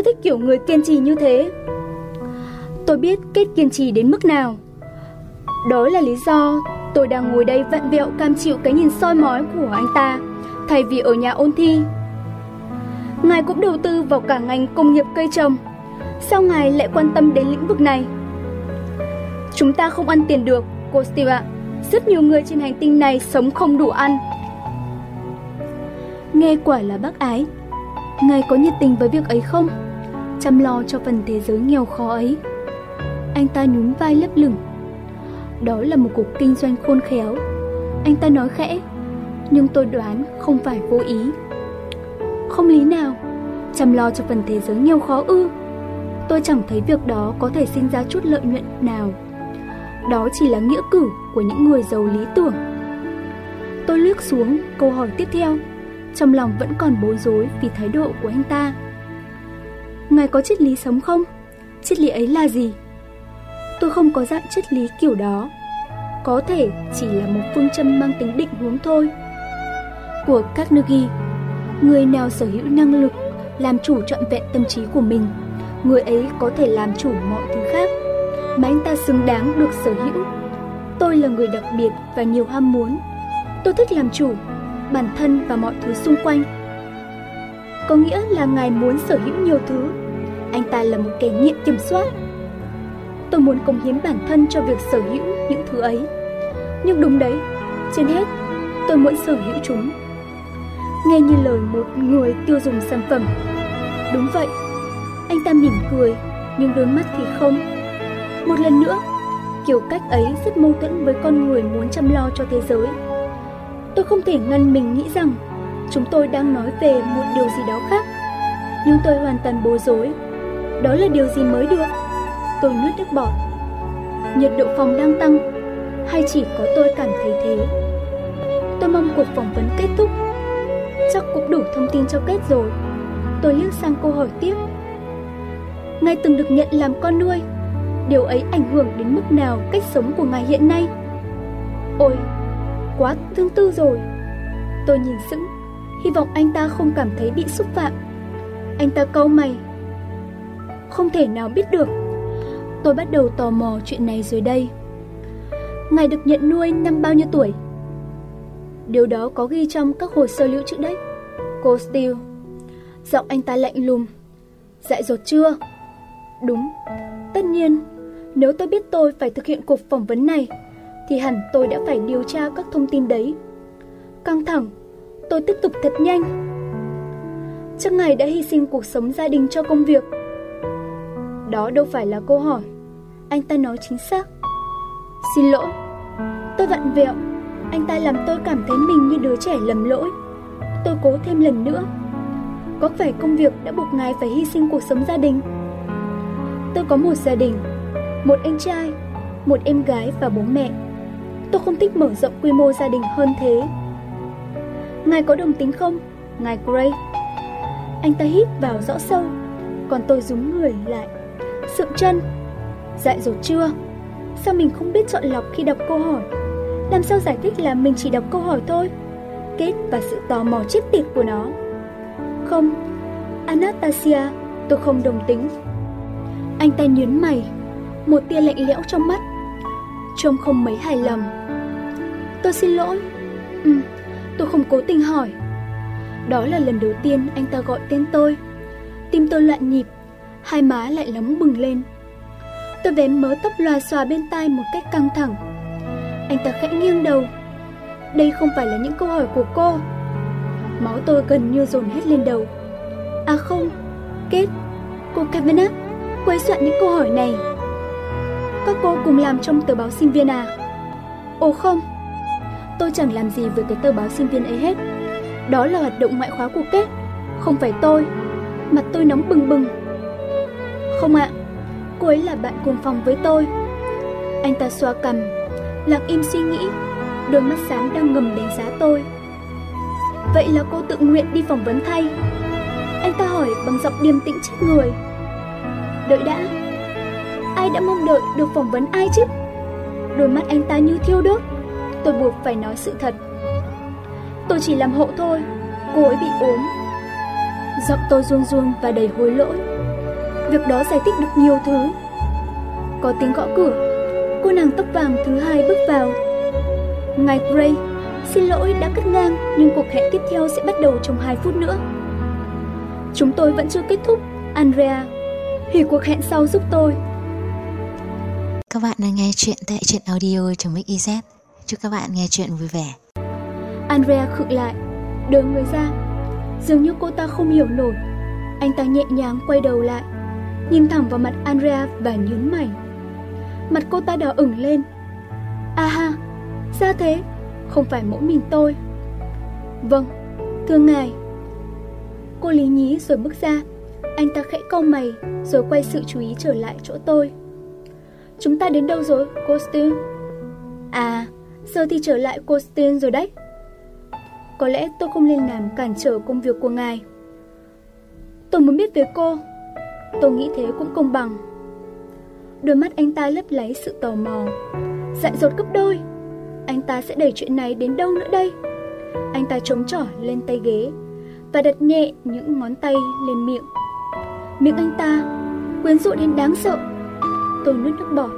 Tôi thích kiểu người kiên trì như thế. Tôi biết kết kiên trì đến mức nào. Đó là lý do tôi đang ngồi đây vặn vẹo cam chịu cái nhìn soi mói của anh ta, thay vì ở nhà ôn thi. Ngài cũng đầu tư vào cả ngành công nghiệp cây trồng. Sao ngài lại quan tâm đến lĩnh vực này? Chúng ta không ăn tiền được, cô Steve ạ. Rất nhiều người trên hành tinh này sống không đủ ăn. Nghe quả là bác ái. Ngài có nhiệt tình với việc ấy không? Chăm lo cho phần thế giới nghèo khó ấy. Anh ta nhún vai lấp lửng. Đó là một cuộc kinh doanh khôn khéo. Anh ta nói khẽ, nhưng tôi đoán không phải vô ý. Không lý nào, chăm lo cho phần thế giới nghèo khó ư. Tôi chẳng thấy việc đó có thể sinh ra chút lợi nhuận nào. Đó chỉ là nghĩa cử của những người giàu lý tưởng. Tôi lướt xuống câu hỏi tiếp theo, trong lòng vẫn còn bối rối vì thái độ của anh ta. Ngài có triết lý sống không? Triết lý ấy là gì? Tôi không có dạng triết lý kiểu đó. Có thể chỉ là một phương châm mang tính định hướng thôi. Của Carnegie, người nào sở hữu năng lực làm chủ trọn vẹn tâm trí của mình, người ấy có thể làm chủ mọi thứ khác mà anh ta xứng đáng được sở hữu. Tôi là người đặc biệt và nhiều ham muốn. Tôi thích làm chủ bản thân và mọi thứ xung quanh. Có nghĩa là ngài muốn sở hữu nhiều thứ. Anh ta là một kẻ nghiện kiểm soát. Tôi muốn cống hiến bản thân cho việc sở hữu những thứ ấy. Nhưng đúng đấy, trên hết, tôi muốn sở hữu chúng. Nghe như lời một người tiêu dùng sản phẩm. Đúng vậy, anh ta mỉm cười, nhưng đôi mắt thì không. Một lần nữa, kiểu cách ấy rất mâu thuẫn với con người muốn chăm lo cho thế giới. Tôi không thể ngăn mình nghĩ rằng chúng tôi đang nói về một điều gì đó khác. Nhưng tôi hoàn toàn bối rối. Đó là điều gì mới được? Tôi nuốt nước bọt. Nhiệt độ phòng đang tăng, hay chỉ có tôi cảm thấy thế? Tôi mong cuộc phỏng vấn kết thúc. Chắc cũng đủ thông tin cho kết rồi. Tôi liếc sang câu hỏi tiếp. Ngài từng được nhận làm con nuôi. Điều ấy ảnh hưởng đến mức nào cách sống của ngài hiện nay? Ôi, quá thương tư rồi. Tôi nhìn sững, hy vọng anh ta không cảm thấy bị xúc phạm. Anh ta câu mày. Không thể nào biết được. Tôi bắt đầu tò mò chuyện này rồi đây. Ngài được nhận nuôi năm bao nhiêu tuổi? Điều đó có ghi trong các hồ sơ lưu trữ đấy. Cô Steele. Giọng anh ta lạnh lùng. Dại dột chưa? Đúng. Tất nhiên, nếu tôi biết tôi phải thực hiện cuộc phỏng vấn này, thì hẳn tôi đã phải điều tra các thông tin đấy. Căng thẳng, tôi tiếp tục thật nhanh. Chắc ngài đã hy sinh cuộc sống gia đình cho công việc. Đó đâu phải là câu hỏi. Anh ta nói chính xác. Xin lỗi. Tôi vặn vẹo. Anh ta làm tôi cảm thấy mình như đứa trẻ lầm lỗi. Tôi cố thêm lần nữa. Có phải công việc đã buộc ngài phải hy sinh cuộc sống gia đình? Tôi có một gia đình, một anh trai, một em gái và bố mẹ. Tôi không thích mở rộng quy mô gia đình hơn thế. Ngài có đồng tính không, ngài Gray? Anh ta hít vào rõ sâu, còn tôi rúng người lại. Sượng chân. Dại dột chưa? Sao mình không biết chọn lọc khi đọc câu hỏi? Làm sao giải thích là mình chỉ đọc câu hỏi thôi? Kết và sự tò mò chết tiệt của nó. Không, Anastasia, tôi không đồng tính. Anh ta nhớn mày, một tia lạnh lẽo trong mắt. Trông không mấy hài lòng. Tôi xin lỗi. Ừ, tôi không cố tình hỏi. Đó là lần đầu tiên anh ta gọi tên tôi. Tim tôi loạn nhịp, hai má lại nóng bừng lên. Tôi vén mớ tóc loà xòa bên tai một cách căng thẳng. Anh ta khẽ nghiêng đầu. Đây không phải là những câu hỏi của cô. Máu tôi gần như dồn hết lên đầu. À không, Kết, cô kavanaugh quấy ấy soạn những câu hỏi này. Các cô cùng làm trong tờ báo sinh viên à? Ồ không, tôi chẳng làm gì với cái tờ báo sinh viên ấy hết. Đó là hoạt động ngoại khóa của Kết, không phải tôi. Mặt tôi nóng bừng bừng. Không ạ, cô ấy là bạn cùng phòng với tôi. Anh ta xoa cằm, lặng im suy nghĩ, đôi mắt sáng đang ngầm đánh giá tôi. Vậy là cô tự nguyện đi phỏng vấn thay. Anh ta hỏi bằng giọng điềm tĩnh chết người. Đợi đã, ai đã mong đợi được phỏng vấn ai chứ? Đôi mắt anh ta như thiêu đốt, tôi buộc phải nói sự thật. Tôi chỉ làm hộ thôi, cô ấy bị ốm. Giọng tôi run run và đầy hối lỗi. Việc đó giải thích được nhiều thứ. Có tiếng gõ cửa. Cô nàng tóc vàng thứ hai bước vào. Ngài Gray, xin lỗi đã cắt ngang nhưng cuộc hẹn tiếp theo sẽ bắt đầu trong 2 phút nữa. Chúng tôi vẫn chưa kết thúc, Andrea. Hủy cuộc hẹn sau giúp tôi. Các bạn đang nghe chuyện tại truyện audio.mix.iz. Chúc các bạn nghe chuyện vui vẻ. Andrea khựng lại, đưa người ra. Dường như cô ta không hiểu nổi. Anh ta nhẹ nhàng quay đầu lại, nhìn thẳng vào mặt Andrea và nhớn mày. Mặt cô ta đỏ ửng lên. À ha, ra thế, không phải mỗi mình tôi. Vâng, thưa ngài. Cô lý nhí rồi bước ra. Anh ta khẽ câu mày rồi quay sự chú ý trở lại chỗ tôi. Chúng ta đến đâu rồi, cô Steele? À, giờ thì trở lại cô rồi đấy. Có lẽ tôi không nên làm cản trở công việc của ngài. Tôi muốn biết về cô. Tôi nghĩ thế cũng công bằng. Đôi mắt anh ta lấp láy sự tò mò. Dại dột gấp đôi. Anh ta sẽ đẩy chuyện này đến đâu nữa đây? Anh ta chống trỏ lên tay ghế và đặt nhẹ những ngón tay lên miệng. Miệng anh ta quyến rũ đến đáng sợ. Tôi nuốt nước bọt.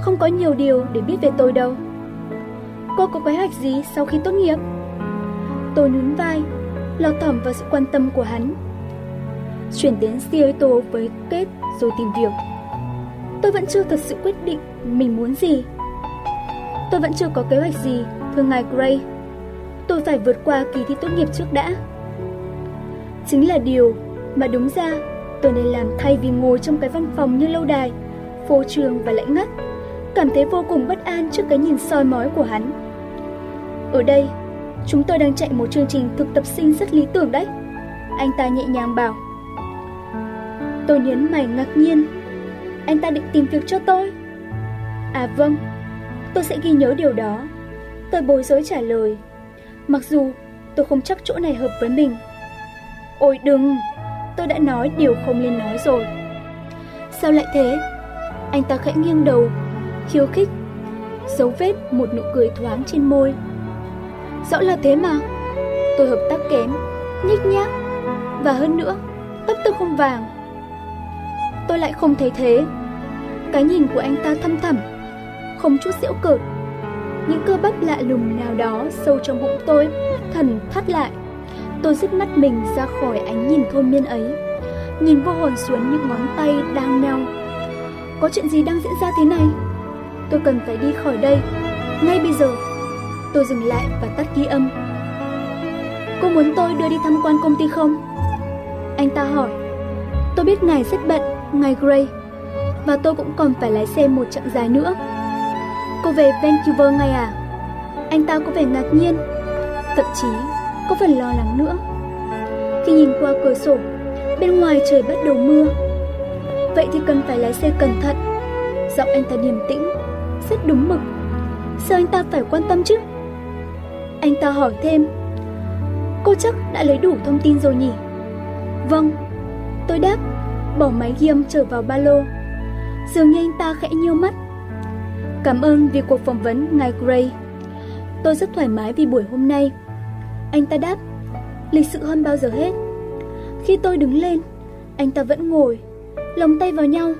Không có nhiều điều để biết về tôi đâu. Cô có kế hoạch gì sau khi tốt nghiệp? Tôi nhún vai, lo thỏm vào sự quan tâm của hắn. Chuyển đến Seattle với kết rồi tìm việc. Tôi vẫn chưa thật sự quyết định mình muốn gì. Tôi vẫn chưa có kế hoạch gì, thưa ngài Gray. Tôi phải vượt qua kỳ thi tốt nghiệp trước đã. Chính là điều mà đúng ra tôi nên làm thay vì ngồi trong cái văn phòng như lâu đài, phô trường và lạnh ngắt, cảm thấy vô cùng bất an trước cái nhìn soi mói của hắn. Ở đây, chúng tôi đang chạy một chương trình thực tập sinh rất lý tưởng đấy. Anh ta nhẹ nhàng bảo. Tôi nhấn mày ngạc nhiên. Anh ta định tìm việc cho tôi. À vâng, tôi sẽ ghi nhớ điều đó. Tôi bối rối trả lời. Mặc dù tôi không chắc chỗ này hợp với mình. Ôi đừng, tôi đã nói điều không nên nói rồi. Sao lại thế? Anh ta khẽ nghiêng đầu, khiêu khích, dấu vết một nụ cười thoáng trên môi. Rõ là thế mà. Tôi hợp tác kém, nhích nhác. Và hơn nữa, tóc tôi không vàng. Tôi lại không thấy thế. Cái nhìn của anh ta thâm thẳm, không chút giễu cợt. Những cơ bắp lạ lùng nào đó sâu trong bụng tôi thần thắt lại. Tôi dứt mắt mình ra khỏi ánh nhìn thôn miên ấy. Nhìn vô hồn xuống những ngón tay đang nhau. Có chuyện gì đang diễn ra thế này? Tôi cần phải đi khỏi đây, ngay bây giờ. Tôi dừng lại và tắt ghi âm. Cô muốn tôi đưa đi tham quan công ty không? Anh ta hỏi. Tôi biết ngài rất bận, ngài Gray. Và tôi cũng còn phải lái xe một chặng dài nữa. Cô về Vancouver ngay à? Anh ta có vẻ ngạc nhiên. Thậm chí có phần lo lắng nữa. Khi nhìn qua cửa sổ, bên ngoài trời bắt đầu mưa. Vậy thì cần phải lái xe cẩn thận. Giọng anh ta điềm tĩnh, rất đúng mực. Sao anh ta phải quan tâm chứ? Anh ta hỏi thêm. Cô chắc đã lấy đủ thông tin rồi nhỉ? Vâng. Tôi đáp, Bỏ máy ghi âm trở vào ba lô. Dường như anh ta khẽ nhiêu mắt. Cảm ơn vì cuộc phỏng vấn, ngài Gray. Tôi rất thoải mái vì buổi hôm nay. Anh ta đáp, Lịch sự hơn bao giờ hết. Khi tôi đứng lên, Anh ta vẫn ngồi Lồng tay vào nhau.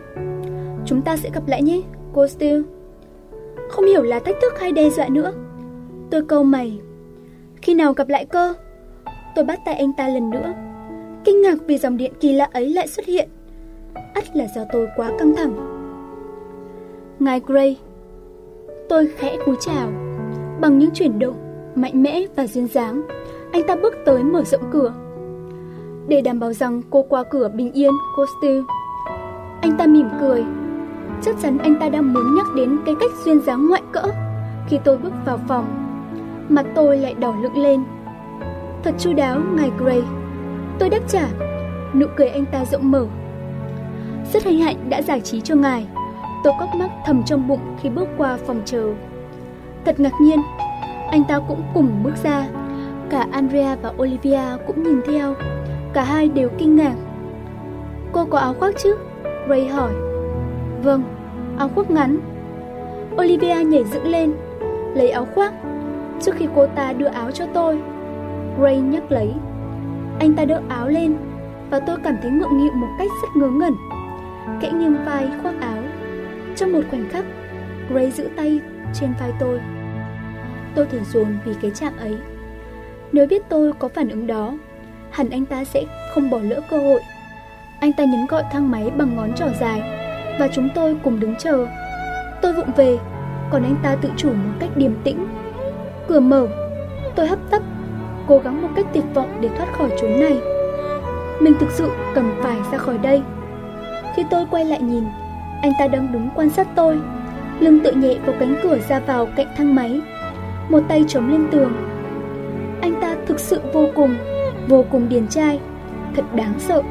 Chúng ta sẽ gặp lại nhé, Cô Steele. Không hiểu là thách thức hay đe dọa nữa. Tôi câu mày khi nào gặp lại cơ? Tôi bắt tay anh ta lần nữa. Kinh ngạc vì dòng điện kỳ lạ ấy lại xuất hiện. ắt là do tôi quá căng thẳng. Ngài Gray Tôi khẽ cúi chào. Bằng những chuyển động mạnh mẽ và duyên dáng, anh ta bước tới mở rộng cửa. Để đảm bảo rằng cô qua cửa bình yên, cô Steele. Anh ta mỉm cười. Chắc chắn anh ta đang muốn nhắc đến cái cách duyên dáng ngoại cỡ khi tôi bước vào phòng Mặt tôi lại đỏ lựng lên. Thật chu đáo ngài Gray. Tôi đáp trả. Nụ cười anh ta rộng mở. Rất hân hạnh đã giải trí cho ngài. Tôi cóc mắt thầm trong bụng khi bước qua phòng chờ. Thật ngạc nhiên Anh ta cũng cùng bước ra. Cả Andrea và Olivia cũng nhìn theo. Cả hai đều kinh ngạc. Cô có áo khoác chứ? Ray hỏi. Vâng, áo khoác ngắn. Olivia nhảy dựng lên Lấy áo khoác trước khi cô ta đưa áo cho tôi. Gray nhấc lấy. Anh ta đỡ áo lên, và tôi cảm thấy ngượng nghịu một cách rất ngớ ngẩn. Kẽ nghiêng vai khoác áo. Trong một khoảnh khắc, Gray giữ tay trên vai tôi. Tôi thở dồn vì cái chạm ấy. Nếu biết tôi có phản ứng đó, hẳn anh ta sẽ không bỏ lỡ cơ hội. Anh ta nhấn gọi thang máy bằng ngón trỏ dài và chúng tôi cùng đứng chờ. Tôi vụng về, còn anh ta tự chủ một cách điềm tĩnh. Cửa mở, tôi hấp tấp, cố gắng một cách tuyệt vọng để thoát khỏi chốn này. Mình thực sự cần phải ra khỏi đây. Khi tôi quay lại nhìn, anh ta đang đứng quan sát tôi, lưng tự nhẹ vào cánh cửa ra vào cạnh thang máy, một tay chống lên tường. Anh ta thực sự vô cùng, vô cùng điển trai, thật đáng sợ.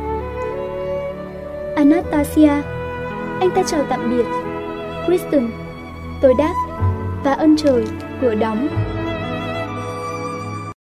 Anastasia, anh ta chào tạm biệt. Kristen, tôi đáp, và ân trời, cửa đóng.